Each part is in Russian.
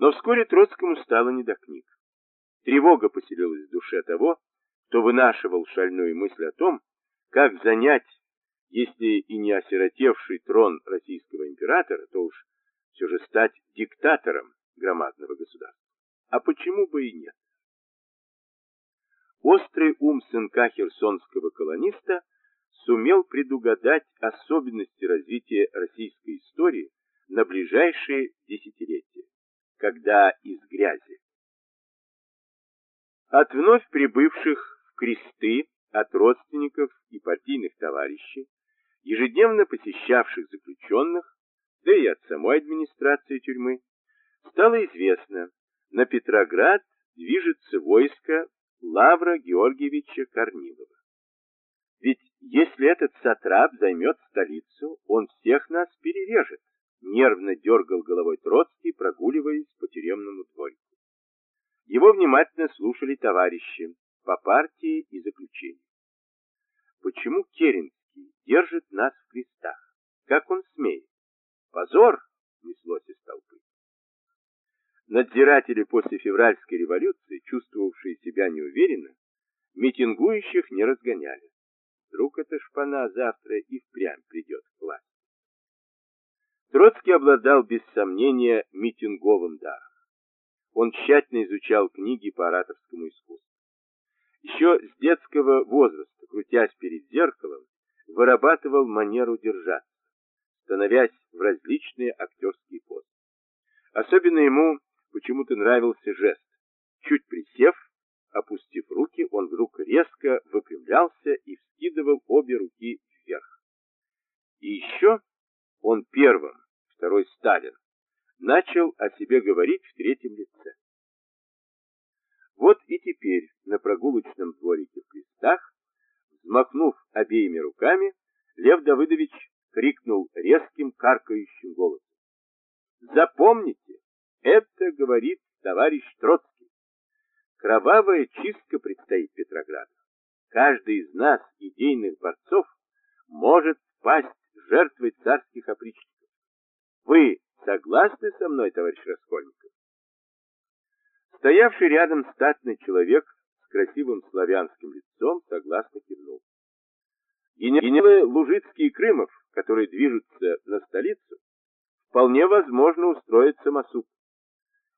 Но вскоре Троцкому стало не до книг. Тревога поселилась в душе того, кто вынашивал шальную мысль о том, как занять, если и не осиротевший трон российского императора, то уж все же стать диктатором громадного государства. А почему бы и нет? Острый ум сынка херсонского колониста сумел предугадать особенности развития российской истории на ближайшие десятилетия, когда из грязи. От вновь прибывших в кресты, от родственников и партийных товарищей, ежедневно посещавших заключенных, да и от самой администрации тюрьмы, стало известно, на Петроград движется войско Лавра Георгиевича Корнилова. Ведь если этот сатрап займет столицу, он всех нас перережет, нервно дергал головой Троцкий, прогуливаясь по тюремному дворику. Его внимательно слушали товарищи по партии и заключению. Почему Керенский держит нас в крестах? Как он смеет? Позор! Неслось из толпы. Надзиратели после февральской революции, чувствовавшие себя неуверенно, митингующих не разгоняли. Вдруг эта шпана завтра и впрямь придет. Троцкий обладал без сомнения митинговым даром. Он тщательно изучал книги по ораторскому искусству. Еще с детского возраста, крутясь перед зеркалом, вырабатывал манеру держаться, становясь в различные актерские позы. Особенно ему почему-то нравился жест. Чуть присев, опустив руки, он вдруг резко выпрямлялся и вскидывал обе руки вверх. И еще он первым, второй Сталин, начал о себе говорить в третьем лице. Вот и теперь на прогулочном дворике в крестах, взмахнув обеими руками, Лев Давыдович крикнул резким каркающим голосом. Запомните, это говорит товарищ Троцкий. Кровавая чистка предстоит Петрограду. Каждый из нас, идейных борцов, может пасть жертвой царских опричников. Вы согласны со мной, товарищ Раскольников? Стоявший рядом статный человек с красивым славянским лицом согласно кивнул. Генералы Лужицкий и Крымов, которые движутся на столицу, вполне возможно устроить самосуд.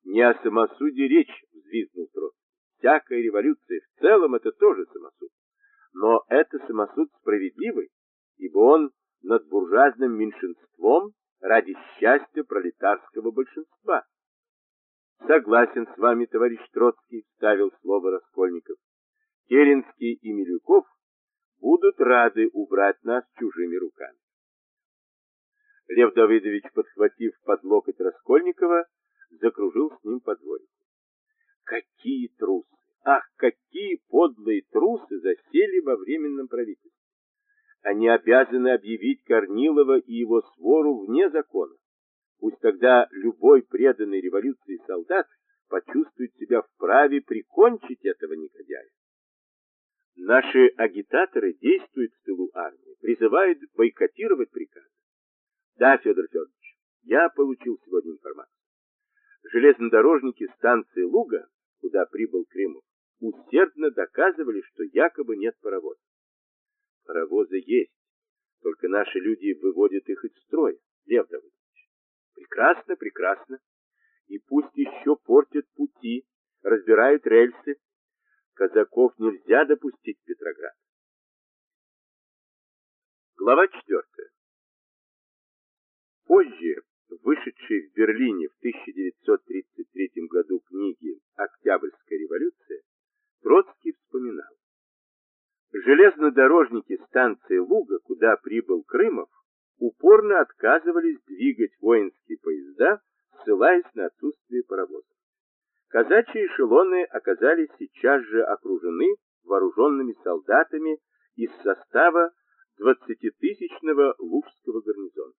Не о самосуде речь, взвизгнул Трот. Всякая революция в целом это тоже самосуд. Но это самосуд справедливый, ибо он над буржуазным меньшинством ради счастья пролетарского большинства. Согласен с вами, товарищ Троцкий, ставил слово Раскольников. Керенский и Милюков будут рады убрать нас чужими руками. Лев Давыдович, подхватив под локоть Раскольникова, закружил с ним по дворику. Какие трусы! Ах, какие подлые трусы засели во временном правительстве! Они обязаны объявить Корнилова и его свору вне закона. Пусть тогда любой преданный революции солдат почувствует себя вправе прикончить этого негодяя. Наши агитаторы действуют в тылу армии, призывают бойкотировать приказы. Да, Федор Федорович, я получил сегодня информацию железнодорожники станции Луга, куда прибыл Кремов, усердно доказывали, что якобы нет паровоза. Паровозы есть, только наши люди выводят их из строя, Лев Давыдович. Прекрасно, прекрасно. И пусть еще портят пути, разбирают рельсы. Казаков нельзя допустить в Петроград. Глава четвертая. Позже вышедшей в Берлине в 1933 году книги «Октябрьская революция», Троцкий вспоминал. Железнодорожники станции Луга, куда прибыл Крымов, упорно отказывались двигать воинские поезда, ссылаясь на отсутствие паровозов. Казачьи эшелоны оказались сейчас же окружены вооруженными солдатами из состава 20-тысячного Лужского гарнизона.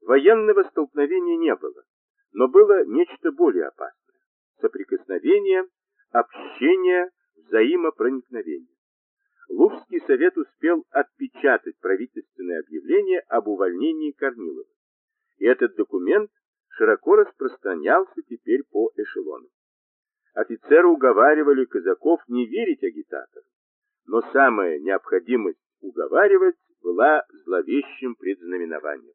Военного столкновения не было, но было нечто более опасное – соприкосновение, общение, взаимопроникновение. Лужский совет успел отпечатать правительственное объявление об увольнении Корнилова. И этот документ широко распространялся теперь по эшелонам. Офицеры уговаривали казаков не верить агитаторам, но самая необходимость уговаривать была зловещим предзнаменованием.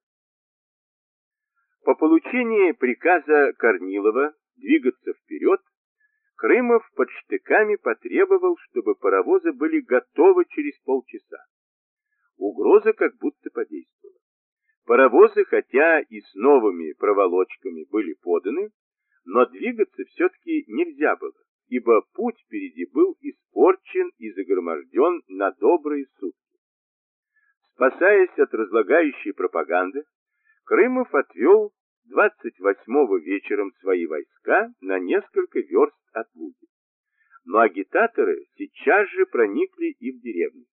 По получении приказа Корнилова двигаться вперед, Крымов под штыками потребовал, чтобы паровозы были готовы через полчаса. Угроза как будто подействовала. Паровозы, хотя и с новыми проволочками были поданы, но двигаться все-таки нельзя было, ибо путь впереди был испорчен и загроможден на добрые сутки. Спасаясь от разлагающей пропаганды, Крымов отвел 28-го вечером свои войска на несколько верст от Луги. Но агитаторы сейчас же проникли и в деревню.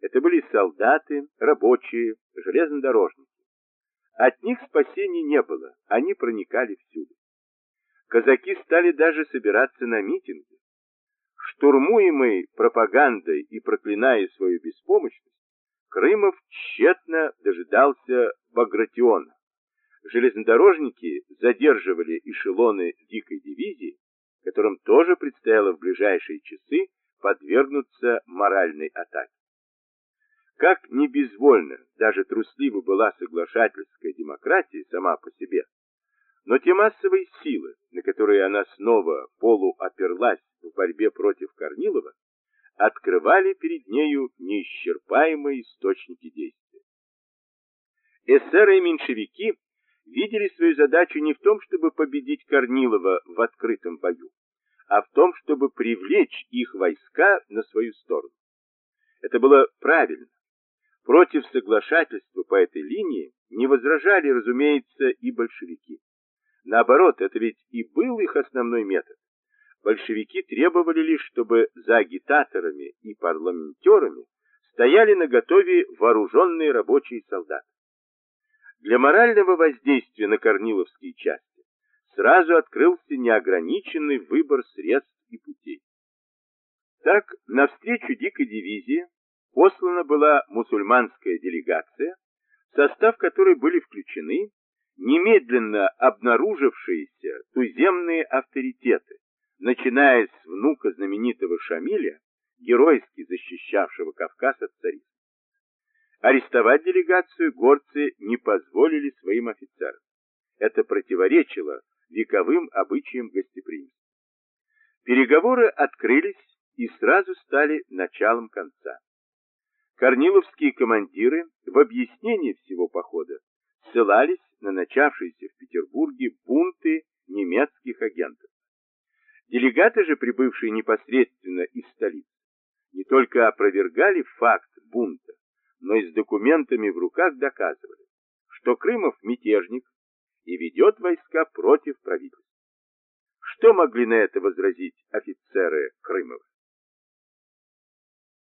Это были солдаты, рабочие, железнодорожники. От них спасения не было, они проникали всюду. Казаки стали даже собираться на митинги. Штурмуемый пропагандой и проклиная свою беспомощность, Крымов тщетно дожидался Багратиона. Железнодорожники задерживали эшелоны дикой дивизии, которым тоже предстояло в ближайшие часы подвергнуться моральной атаке. Как не безвольно, даже трусливо была соглашательская демократия сама по себе, но те массовые силы, на которые она снова полуоперлась в борьбе против Корнилова, открывали перед нею неисчерпаемые источники действия. Эсеры и меньшевики видели свою задачу не в том, чтобы победить Корнилова в открытом бою, а в том, чтобы привлечь их войска на свою сторону. Это было правильно. Против соглашательства по этой линии не возражали, разумеется, и большевики. Наоборот, это ведь и был их основной метод. Большевики требовали лишь, чтобы за агитаторами и парламентерами стояли на готове вооруженные рабочие солдаты. Для морального воздействия на корниловские части сразу открылся неограниченный выбор средств и путей. Так, навстречу дикой дивизии послана была мусульманская делегация, в состав которой были включены немедленно обнаружившиеся туземные авторитеты, начиная с внука знаменитого Шамиля, геройски защищавшего Кавказ от царизма. Арестовать делегацию горцы не позволили своим офицерам. Это противоречило вековым обычаям гостеприимства. Переговоры открылись и сразу стали началом конца. Корниловские командиры в объяснении всего похода ссылались на начавшиеся в Петербурге бунты немецких агентов. Делегаты же, прибывшие непосредственно из столицы, не только опровергали факт бунта, но и с документами в руках доказывали, что Крымов мятежник и ведет войска против правительства. Что могли на это возразить офицеры Крымова?